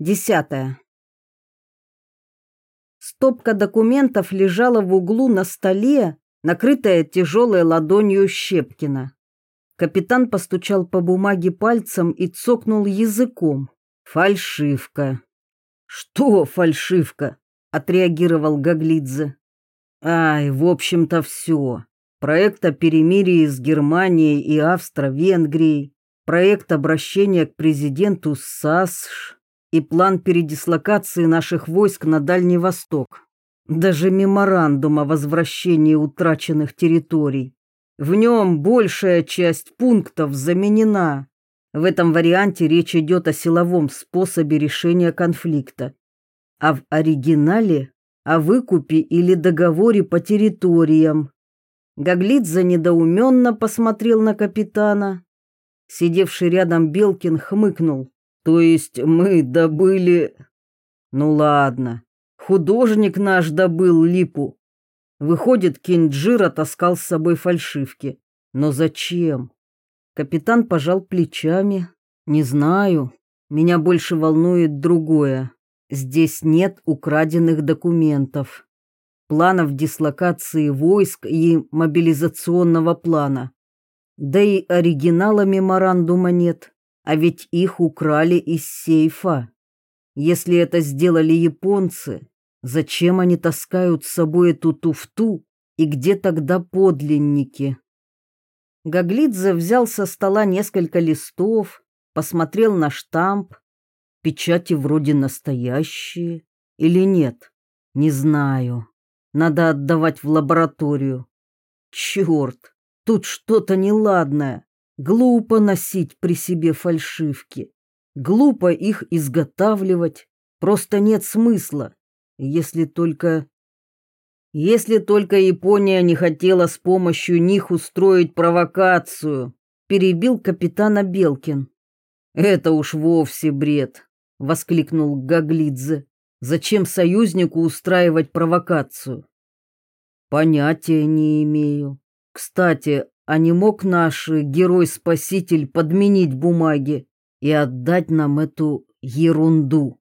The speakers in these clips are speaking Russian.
Десятое. Стопка документов лежала в углу на столе, накрытая тяжелой ладонью Щепкина. Капитан постучал по бумаге пальцем и цокнул языком. Фальшивка. Что фальшивка? отреагировал Гаглидзе. Ай, в общем-то все. Проект о перемирии с Германией и Австро-Венгрией, проект обращения к президенту САСШ, и план передислокации наших войск на Дальний Восток. Даже меморандум о возвращении утраченных территорий. В нем большая часть пунктов заменена. В этом варианте речь идет о силовом способе решения конфликта. А в оригинале о выкупе или договоре по территориям. Гаглидзе недоуменно посмотрел на капитана. Сидевший рядом Белкин хмыкнул. То есть мы добыли... Ну ладно, художник наш добыл липу. Выходит, Кинджир отаскал с собой фальшивки. Но зачем? Капитан пожал плечами. Не знаю. Меня больше волнует другое. Здесь нет украденных документов. Планов дислокации войск и мобилизационного плана. Да и оригинала меморандума нет. А ведь их украли из сейфа. Если это сделали японцы, зачем они таскают с собой эту туфту и где тогда подлинники? Гаглидзе взял со стола несколько листов, посмотрел на штамп. Печати вроде настоящие или нет? Не знаю. Надо отдавать в лабораторию. Черт, тут что-то неладное. Глупо носить при себе фальшивки. Глупо их изготавливать. Просто нет смысла. Если только... Если только Япония не хотела с помощью них устроить провокацию, перебил капитана Белкин. Это уж вовсе бред, воскликнул Гаглидзе. Зачем союзнику устраивать провокацию? Понятия не имею. Кстати, а не мог наш герой-спаситель подменить бумаги и отдать нам эту ерунду?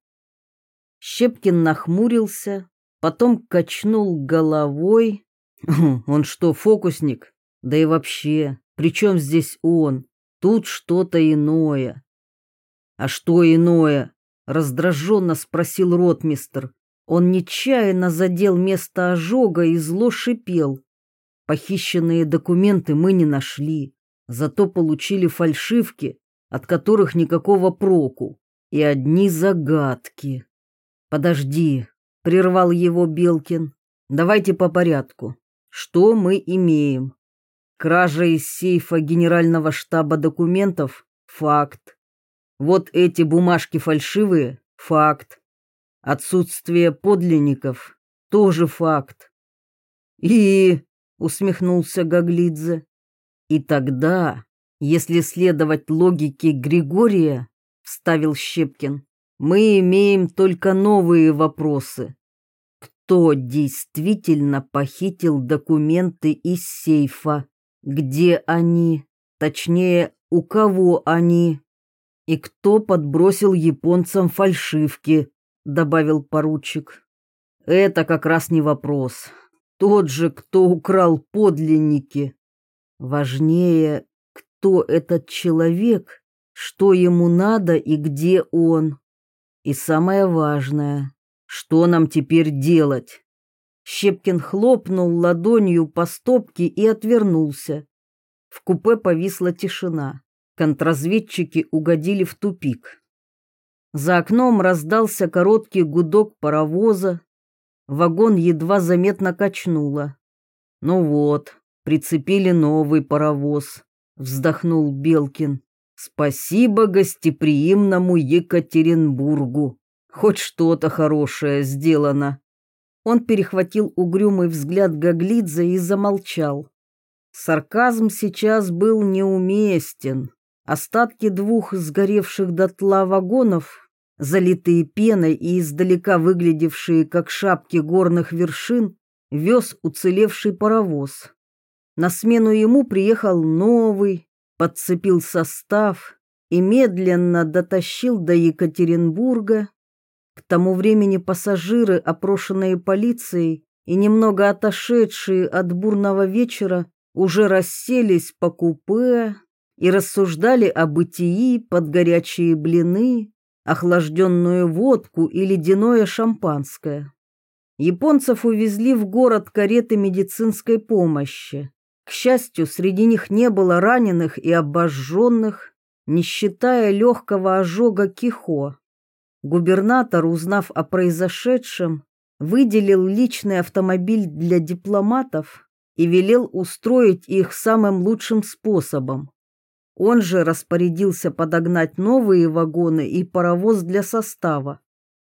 Щепкин нахмурился, потом качнул головой. Он что, фокусник? Да и вообще, при чем здесь он? Тут что-то иное. А что иное? Раздраженно спросил ротмистр. Он нечаянно задел место ожога и зло шипел. Похищенные документы мы не нашли, зато получили фальшивки, от которых никакого проку, и одни загадки. Подожди, прервал его Белкин. Давайте по порядку. Что мы имеем? Кража из сейфа генерального штаба документов факт. Вот эти бумажки фальшивые факт. Отсутствие подлинников тоже факт. И усмехнулся Гаглидзе. И тогда, если следовать логике Григория, вставил Щепкин, мы имеем только новые вопросы. Кто действительно похитил документы из сейфа? Где они? Точнее, у кого они? И кто подбросил японцам фальшивки? добавил поручик. Это как раз не вопрос тот же, кто украл подлинники. Важнее, кто этот человек, что ему надо и где он. И самое важное, что нам теперь делать? Щепкин хлопнул ладонью по стопке и отвернулся. В купе повисла тишина. Контрразведчики угодили в тупик. За окном раздался короткий гудок паровоза, Вагон едва заметно качнуло. «Ну вот, прицепили новый паровоз», — вздохнул Белкин. «Спасибо гостеприимному Екатеринбургу. Хоть что-то хорошее сделано». Он перехватил угрюмый взгляд Гаглидзе и замолчал. Сарказм сейчас был неуместен. Остатки двух сгоревших дотла вагонов залитые пеной и издалека выглядевшие как шапки горных вершин, вез уцелевший паровоз. На смену ему приехал новый, подцепил состав и медленно дотащил до Екатеринбурга, К тому времени пассажиры, опрошенные полицией и немного отошедшие от бурного вечера, уже расселись по купе и рассуждали о бытии под горячие блины, охлажденную водку и ледяное шампанское. Японцев увезли в город кареты медицинской помощи. К счастью, среди них не было раненых и обожженных, не считая легкого ожога кихо. Губернатор, узнав о произошедшем, выделил личный автомобиль для дипломатов и велел устроить их самым лучшим способом. Он же распорядился подогнать новые вагоны и паровоз для состава.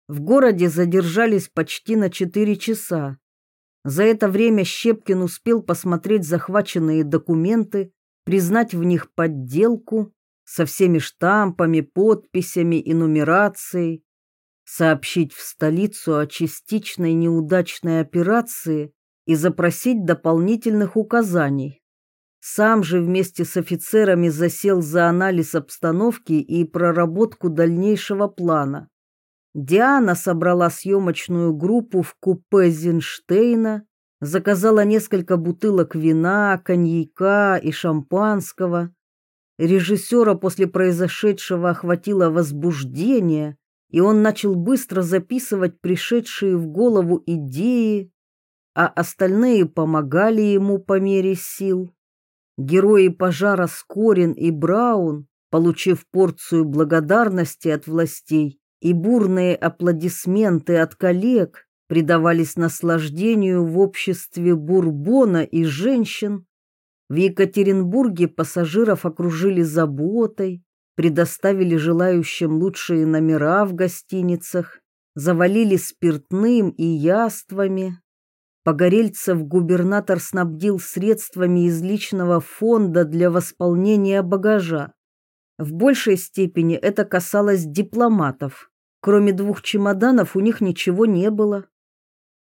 В городе задержались почти на четыре часа. За это время Щепкин успел посмотреть захваченные документы, признать в них подделку со всеми штампами, подписями и нумерацией, сообщить в столицу о частичной неудачной операции и запросить дополнительных указаний. Сам же вместе с офицерами засел за анализ обстановки и проработку дальнейшего плана. Диана собрала съемочную группу в купе Зинштейна, заказала несколько бутылок вина, коньяка и шампанского. Режиссера после произошедшего охватило возбуждение, и он начал быстро записывать пришедшие в голову идеи, а остальные помогали ему по мере сил. Герои пожара Скорин и Браун, получив порцию благодарности от властей, и бурные аплодисменты от коллег предавались наслаждению в обществе бурбона и женщин. В Екатеринбурге пассажиров окружили заботой, предоставили желающим лучшие номера в гостиницах, завалили спиртным и яствами. Погорельцев губернатор снабдил средствами из личного фонда для восполнения багажа. В большей степени это касалось дипломатов. Кроме двух чемоданов у них ничего не было.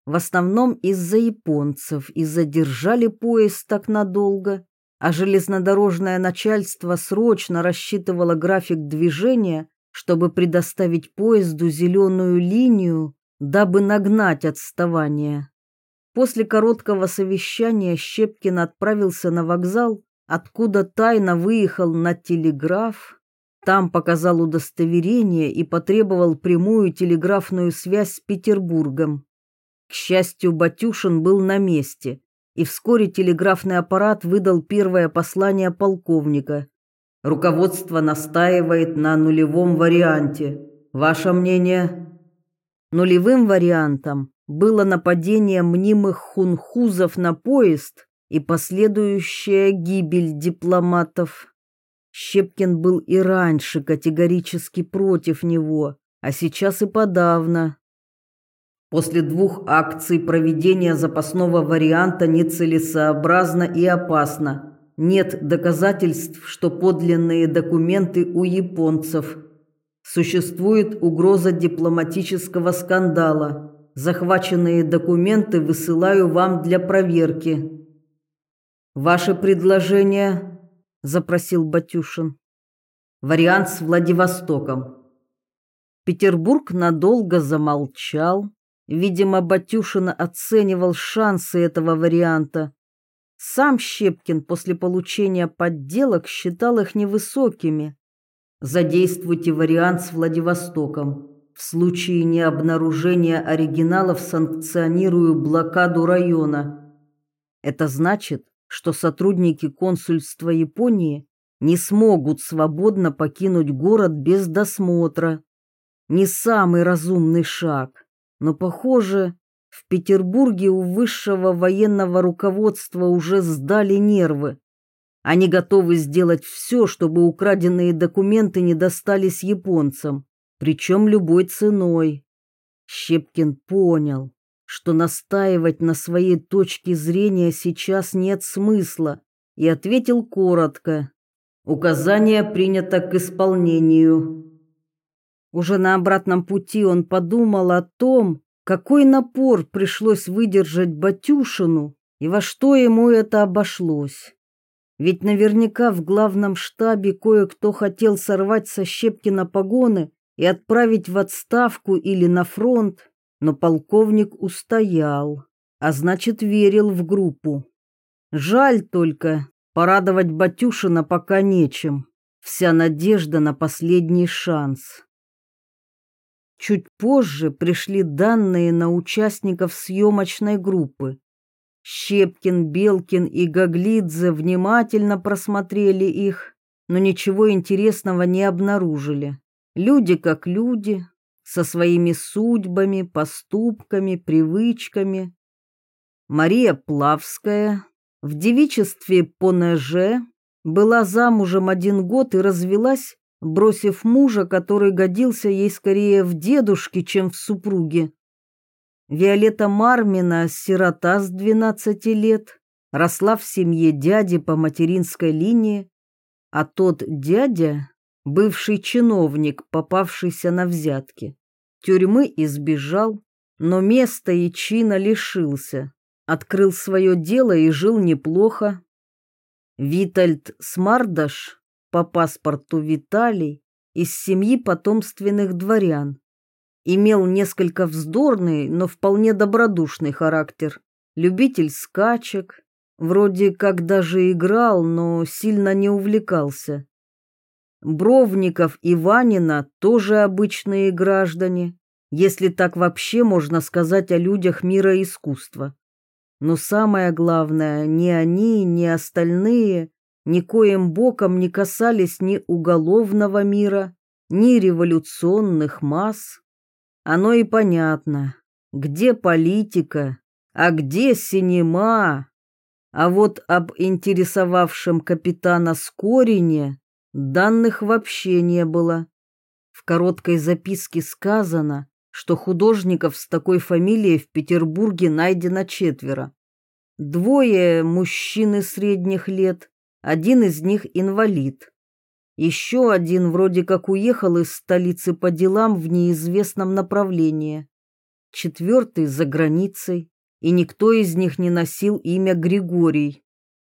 В основном из-за японцев и задержали поезд так надолго, а железнодорожное начальство срочно рассчитывало график движения, чтобы предоставить поезду зеленую линию, дабы нагнать отставание. После короткого совещания Щепкин отправился на вокзал, откуда тайно выехал на телеграф там показал удостоверение и потребовал прямую телеграфную связь с Петербургом. К счастью, Батюшин был на месте, и вскоре телеграфный аппарат выдал первое послание полковника. Руководство настаивает на нулевом варианте. Ваше мнение? Нулевым вариантом было нападение мнимых хунхузов на поезд и последующая гибель дипломатов. Щепкин был и раньше категорически против него, а сейчас и подавно. После двух акций проведения запасного варианта нецелесообразно и опасно. Нет доказательств, что подлинные документы у японцев. Существует угроза дипломатического скандала. Захваченные документы высылаю вам для проверки. Ваше предложение запросил Батюшин. Вариант с Владивостоком. Петербург надолго замолчал. Видимо, Батюшин оценивал шансы этого варианта. Сам Щепкин после получения подделок считал их невысокими. Задействуйте вариант с Владивостоком. В случае необнаружения оригиналов санкционирую блокаду района. Это значит, что сотрудники консульства Японии не смогут свободно покинуть город без досмотра. Не самый разумный шаг, но, похоже, в Петербурге у высшего военного руководства уже сдали нервы. Они готовы сделать все, чтобы украденные документы не достались японцам, причем любой ценой. Щепкин понял, что настаивать на своей точке зрения сейчас нет смысла, и ответил коротко. Указание принято к исполнению. Уже на обратном пути он подумал о том, какой напор пришлось выдержать Батюшину и во что ему это обошлось. Ведь наверняка в главном штабе кое-кто хотел сорвать со Щепкина погоны и отправить в отставку или на фронт, но полковник устоял, а значит верил в группу. Жаль только, порадовать Батюшина пока нечем. Вся надежда на последний шанс. Чуть позже пришли данные на участников съемочной группы. Щепкин, Белкин и Гаглидзе внимательно просмотрели их, но ничего интересного не обнаружили. Люди как люди, со своими судьбами, поступками, привычками. Мария Плавская в девичестве Понеже была замужем один год и развелась бросив мужа, который годился ей скорее в дедушке, чем в супруге. Виолетта Мармина, сирота с 12 лет, росла в семье дяди по материнской линии, а тот дядя, бывший чиновник, попавшийся на взятки, тюрьмы избежал, но места и чина лишился, открыл свое дело и жил неплохо. Витальд Смардаш по паспорту Виталий из семьи потомственных дворян. Имел несколько вздорный, но вполне добродушный характер. Любитель скачек, вроде как даже играл, но сильно не увлекался. Бровников и Ванина тоже обычные граждане, если так вообще можно сказать о людях мира искусства. Но самое главное, ни они, ни остальные никоим боком не касались ни уголовного мира, ни революционных масс. Оно и понятно, где политика, а где синема. А вот об интересовавшем капитана Скорине данных вообще не было. В короткой записке сказано, что художников с такой фамилией в Петербурге найдено четверо. Двое мужчины средних лет, один из них инвалид. Еще один вроде как уехал из столицы по делам в неизвестном направлении. Четвертый за границей, и никто из них не носил имя Григорий.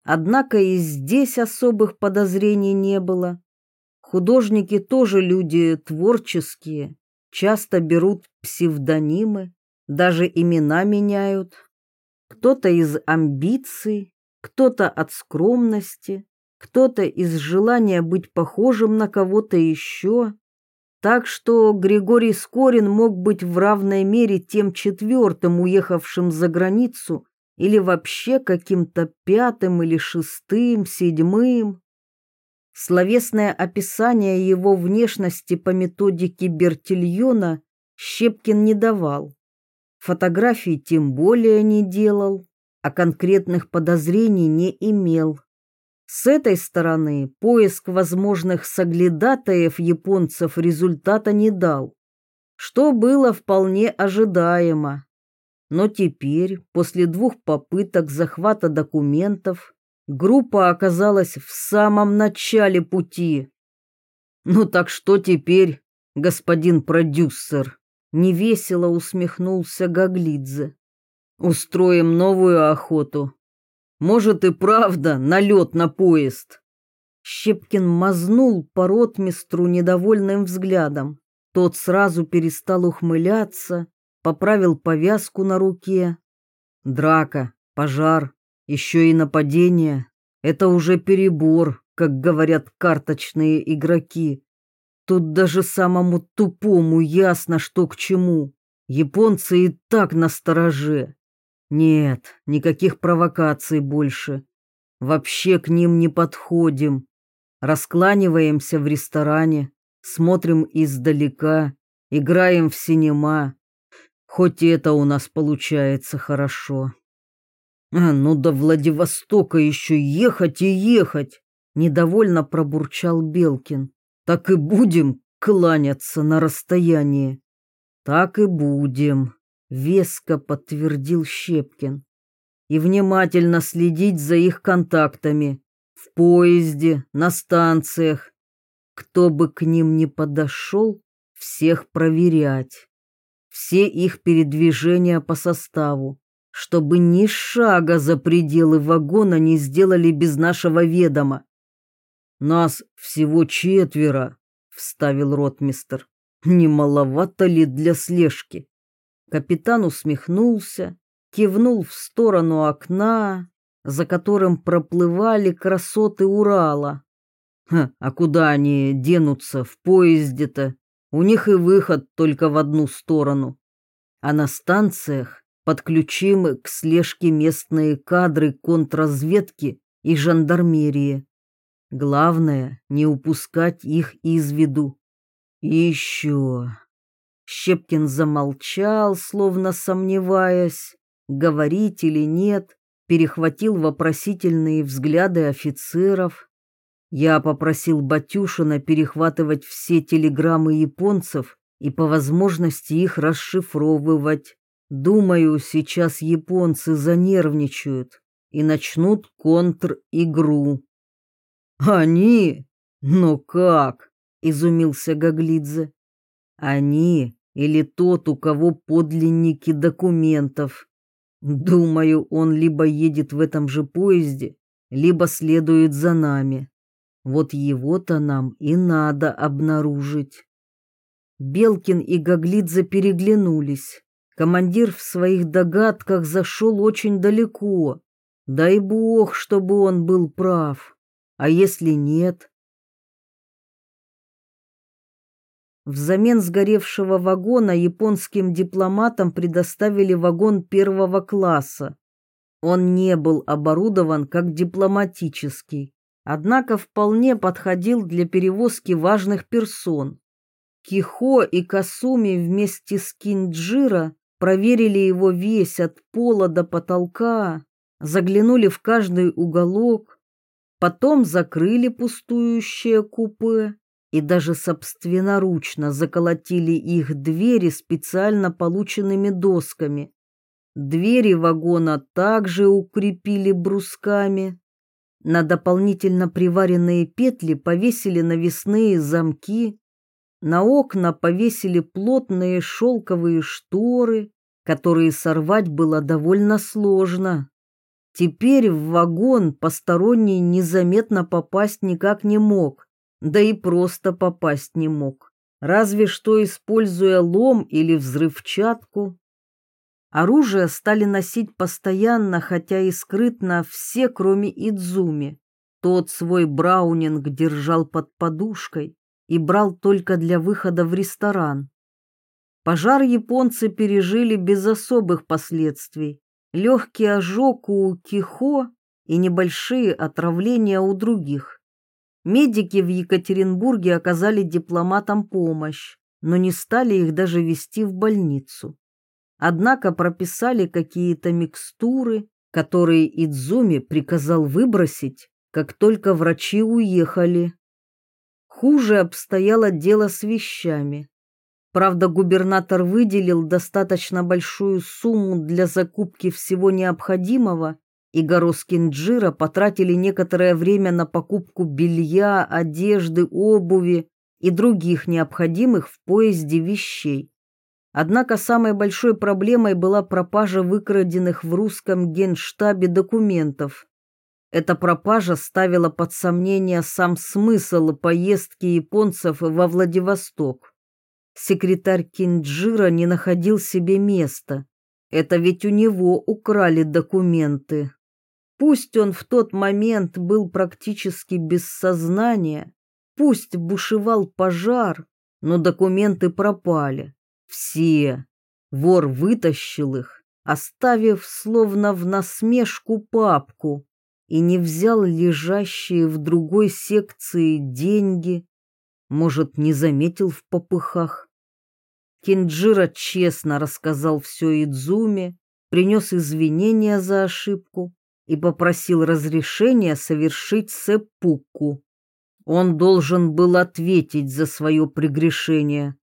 Однако и здесь особых подозрений не было. Художники тоже люди творческие, часто берут псевдонимы, даже имена меняют. Кто-то из амбиций, кто-то от скромности, кто-то из желания быть похожим на кого-то еще. Так что Григорий Скорин мог быть в равной мере тем четвертым, уехавшим за границу, или вообще каким-то пятым или шестым, седьмым. Словесное описание его внешности по методике Бертильона Щепкин не давал. Фотографий тем более не делал а конкретных подозрений не имел. С этой стороны поиск возможных соглядатаев японцев результата не дал, что было вполне ожидаемо. Но теперь, после двух попыток захвата документов, группа оказалась в самом начале пути. «Ну так что теперь, господин продюсер?» Невесело усмехнулся Гаглидзе. Устроим новую охоту. Может и правда налет на поезд. Щепкин мазнул по ротмистру недовольным взглядом. Тот сразу перестал ухмыляться, поправил повязку на руке. Драка, пожар, еще и нападение — это уже перебор, как говорят карточные игроки. Тут даже самому тупому ясно, что к чему. Японцы и так настороже. Нет, никаких провокаций больше. Вообще к ним не подходим. Раскланиваемся в ресторане, смотрим издалека, играем в синема. Хоть и это у нас получается хорошо. А, ну до Владивостока еще ехать и ехать, недовольно пробурчал Белкин. Так и будем кланяться на расстоянии. Так и будем веско подтвердил Щепкин. И внимательно следить за их контактами в поезде, на станциях. Кто бы к ним ни подошел, всех проверять. Все их передвижения по составу, чтобы ни шага за пределы вагона не сделали без нашего ведома. Нас всего четверо, вставил ротмистр. Не маловато ли для слежки? Капитан усмехнулся, кивнул в сторону окна, за которым проплывали красоты Урала. А куда они денутся в поезде-то? У них и выход только в одну сторону. А на станциях подключим к слежке местные кадры контрразведки и жандармерии. Главное, не упускать их из виду. И еще... Щепкин замолчал, словно сомневаясь, говорить или нет, перехватил вопросительные взгляды офицеров. Я попросил Батюшина перехватывать все телеграммы японцев и по возможности их расшифровывать. Думаю, сейчас японцы занервничают и начнут контр-игру. Они? Но как? изумился Гаглидзе. Они или тот, у кого подлинники документов. Думаю, он либо едет в этом же поезде, либо следует за нами. Вот его-то нам и надо обнаружить. Белкин и Гаглидзе переглянулись. Командир в своих догадках зашел очень далеко. Дай бог, чтобы он был прав. А если нет? Взамен сгоревшего вагона японским дипломатам предоставили вагон первого класса. Он не был оборудован как дипломатический, однако вполне подходил для перевозки важных персон. Кихо и Касуми вместе с Кинджира проверили его весь от пола до потолка, заглянули в каждый уголок, потом закрыли пустующее купе и даже собственноручно заколотили их двери специально полученными досками. Двери вагона также укрепили брусками. На дополнительно приваренные петли повесили навесные замки. На окна повесили плотные шелковые шторы, которые сорвать было довольно сложно. Теперь в вагон посторонний незаметно попасть никак не мог, да и просто попасть не мог, разве что используя лом или взрывчатку. Оружие стали носить постоянно, хотя и скрытно, все, кроме Идзуми. Тот свой браунинг держал под подушкой и брал только для выхода в ресторан. Пожар японцы пережили без особых последствий легкий ожог у Кихо и небольшие отравления у других. Медики в Екатеринбурге оказали дипломатам помощь, но не стали их даже вести в больницу. Однако прописали какие-то микстуры, которые Идзуми приказал выбросить, как только врачи уехали. Хуже обстояло дело с вещами. Правда, губернатор выделил достаточно большую сумму для закупки всего необходимого, и Гороскин Джира потратили некоторое время на покупку белья, одежды, обуви и других необходимых в поезде вещей. Однако самой большой проблемой была пропажа выкраденных в русском генштабе документов. Эта пропажа ставила под сомнение сам смысл поездки японцев во Владивосток. Секретарь Кинджира не находил себе места. Это ведь у него украли документы. Пусть он в тот момент был практически без сознания, пусть бушевал пожар, но документы пропали. Все. Вор вытащил их, оставив словно в насмешку папку, и не взял лежащие в другой секции деньги, может, не заметил в попыхах. Кинджира честно рассказал все Идзуме, принес извинения за ошибку и попросил разрешения совершить сеппуку. Он должен был ответить за свое прегрешение,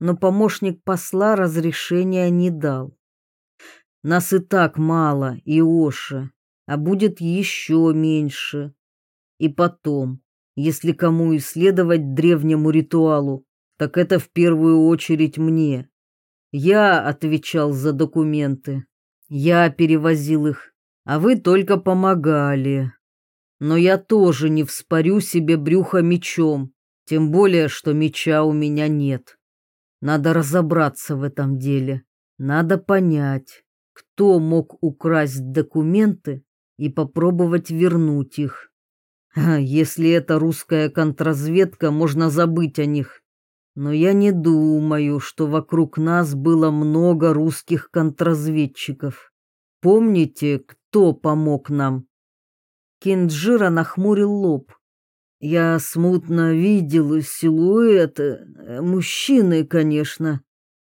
но помощник посла разрешения не дал. Нас и так мало, Иоша, а будет еще меньше. И потом, если кому исследовать древнему ритуалу, так это в первую очередь мне. Я отвечал за документы. Я перевозил их, а вы только помогали. Но я тоже не вспорю себе брюхо мечом, тем более, что меча у меня нет. Надо разобраться в этом деле. Надо понять, кто мог украсть документы и попробовать вернуть их. Если это русская контрразведка, можно забыть о них. Но я не думаю, что вокруг нас было много русских контрразведчиков. Помните, кто помог нам? Кинджира нахмурил лоб. Я смутно видел силуэт э, мужчины, конечно.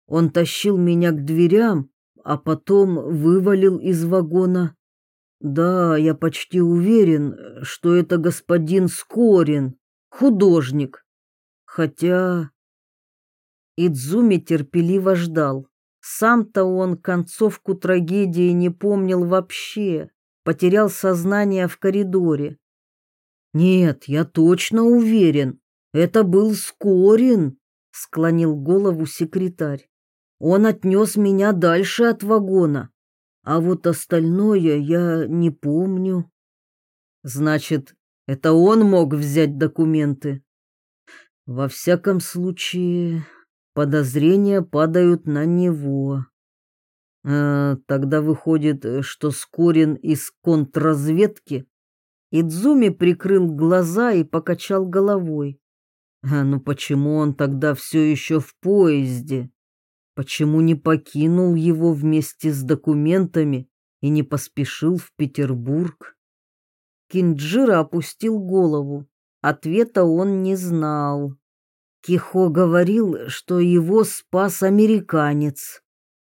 Он тащил меня к дверям, а потом вывалил из вагона. Да, я почти уверен, что это господин Скорин, художник. Хотя... Идзуми терпеливо ждал. Сам-то он концовку трагедии не помнил вообще, потерял сознание в коридоре. Нет, я точно уверен, это был Скорин, склонил голову секретарь. Он отнес меня дальше от вагона, а вот остальное я не помню. Значит, это он мог взять документы? Во всяком случае, подозрения падают на него. А, тогда выходит, что Скорин из контрразведки? Идзуми прикрыл глаза и покачал головой. А ну почему он тогда все еще в поезде? Почему не покинул его вместе с документами и не поспешил в Петербург? Кинджира опустил голову. Ответа он не знал. Кихо говорил, что его спас американец.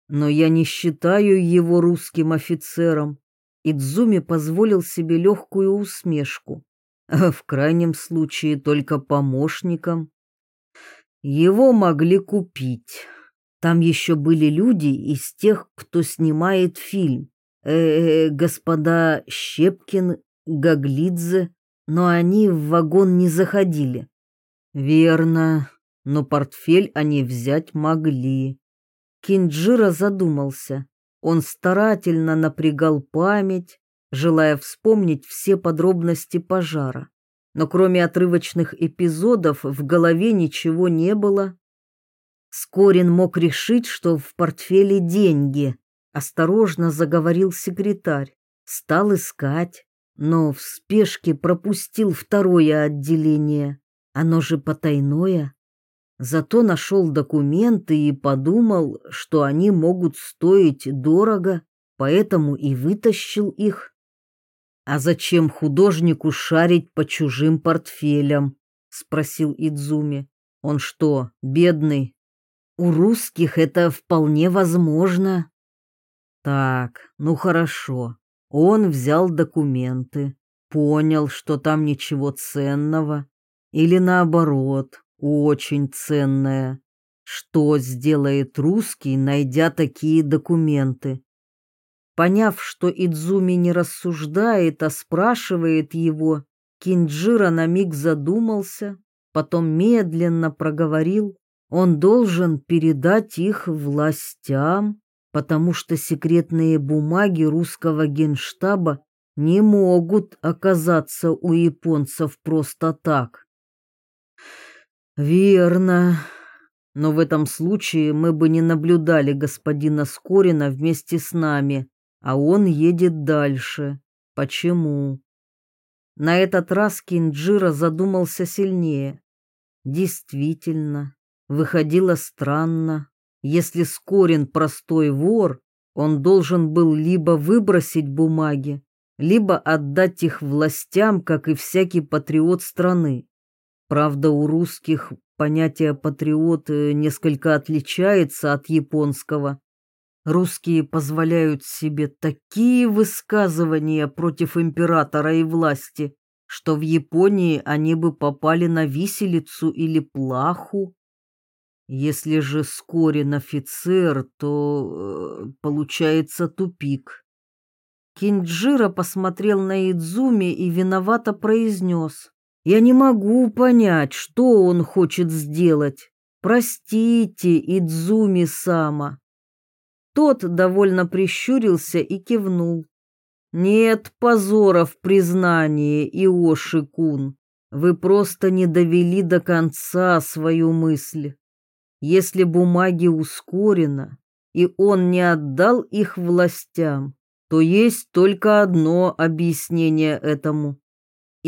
Но я не считаю его русским офицером. Идзуми позволил себе легкую усмешку. В крайнем случае только помощником. Его могли купить. Там еще были люди из тех, кто снимает фильм. Э, -э господа Щепкин, Гаглидзе, но они в вагон не заходили. Верно, но портфель они взять могли. Кинджира задумался. Он старательно напрягал память, желая вспомнить все подробности пожара. Но кроме отрывочных эпизодов в голове ничего не было. Скорин мог решить, что в портфеле деньги. Осторожно заговорил секретарь. Стал искать, но в спешке пропустил второе отделение. Оно же потайное. Зато нашел документы и подумал, что они могут стоить дорого, поэтому и вытащил их. А зачем художнику шарить по чужим портфелям? спросил Идзуми. Он что, бедный? У русских это вполне возможно. Так, ну хорошо. Он взял документы, понял, что там ничего ценного, или наоборот, очень ценное. Что сделает русский, найдя такие документы? Поняв, что Идзуми не рассуждает, а спрашивает его, Кинджира на миг задумался, потом медленно проговорил, он должен передать их властям, потому что секретные бумаги русского генштаба не могут оказаться у японцев просто так. Верно. Но в этом случае мы бы не наблюдали господина Скорина вместе с нами, а он едет дальше. Почему? На этот раз Кинджира задумался сильнее. Действительно, выходило странно. Если Скорин простой вор, он должен был либо выбросить бумаги, либо отдать их властям, как и всякий патриот страны. Правда, у русских понятие патриот э, несколько отличается от японского. Русские позволяют себе такие высказывания против императора и власти, что в Японии они бы попали на виселицу или плаху. Если же Скорин офицер, то э, получается тупик. Кинджира посмотрел на Идзуми и виновато произнес. Я не могу понять, что он хочет сделать. Простите, Идзуми-сама. Тот довольно прищурился и кивнул. Нет позора в признании, Иоши-кун. Вы просто не довели до конца свою мысль. Если бумаги ускорено, и он не отдал их властям, то есть только одно объяснение этому.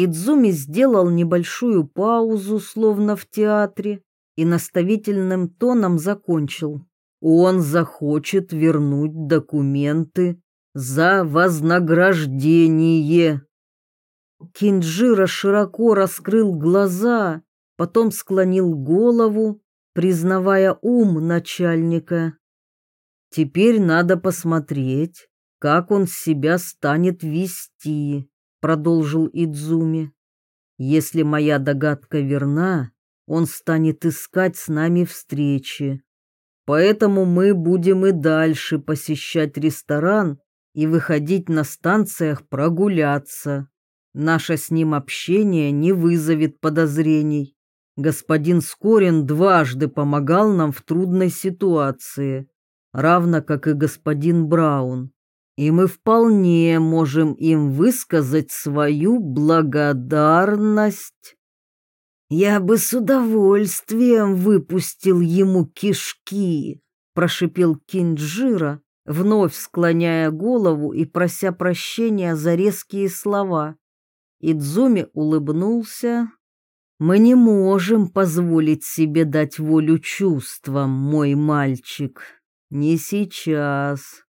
Идзуми сделал небольшую паузу, словно в театре, и наставительным тоном закончил. Он захочет вернуть документы за вознаграждение. Кинджира широко раскрыл глаза, потом склонил голову, признавая ум начальника. Теперь надо посмотреть, как он себя станет вести, продолжил Идзуми. Если моя догадка верна, он станет искать с нами встречи. Поэтому мы будем и дальше посещать ресторан и выходить на станциях прогуляться. Наше с ним общение не вызовет подозрений. Господин Скорин дважды помогал нам в трудной ситуации, равно как и господин Браун. И мы вполне можем им высказать свою благодарность. «Я бы с удовольствием выпустил ему кишки», — прошипел Кинджира, вновь склоняя голову и прося прощения за резкие слова. Идзуми улыбнулся. «Мы не можем позволить себе дать волю чувствам, мой мальчик. Не сейчас».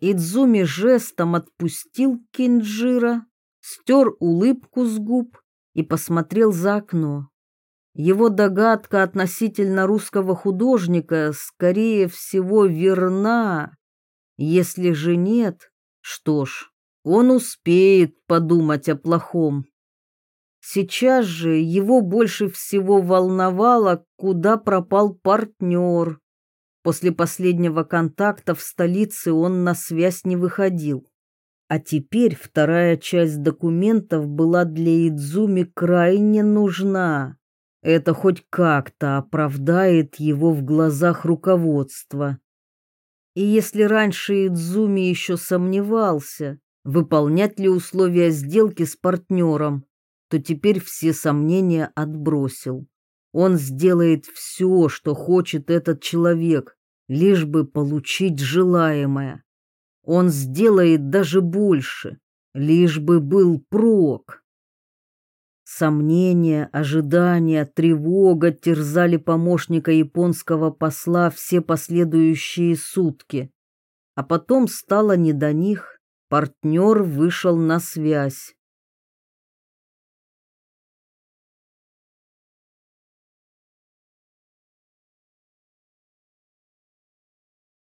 Идзуми жестом отпустил Кинджира, стер улыбку с губ и посмотрел за окно. Его догадка относительно русского художника, скорее всего, верна. Если же нет, что ж, он успеет подумать о плохом. Сейчас же его больше всего волновало, куда пропал партнер. После последнего контакта в столице он на связь не выходил. А теперь вторая часть документов была для Идзуми крайне нужна. Это хоть как-то оправдает его в глазах руководства. И если раньше Идзуми еще сомневался, выполнять ли условия сделки с партнером, то теперь все сомнения отбросил. Он сделает все, что хочет этот человек, лишь бы получить желаемое. Он сделает даже больше, лишь бы был прок. Сомнения, ожидания, тревога терзали помощника японского посла все последующие сутки. А потом стало не до них, партнер вышел на связь.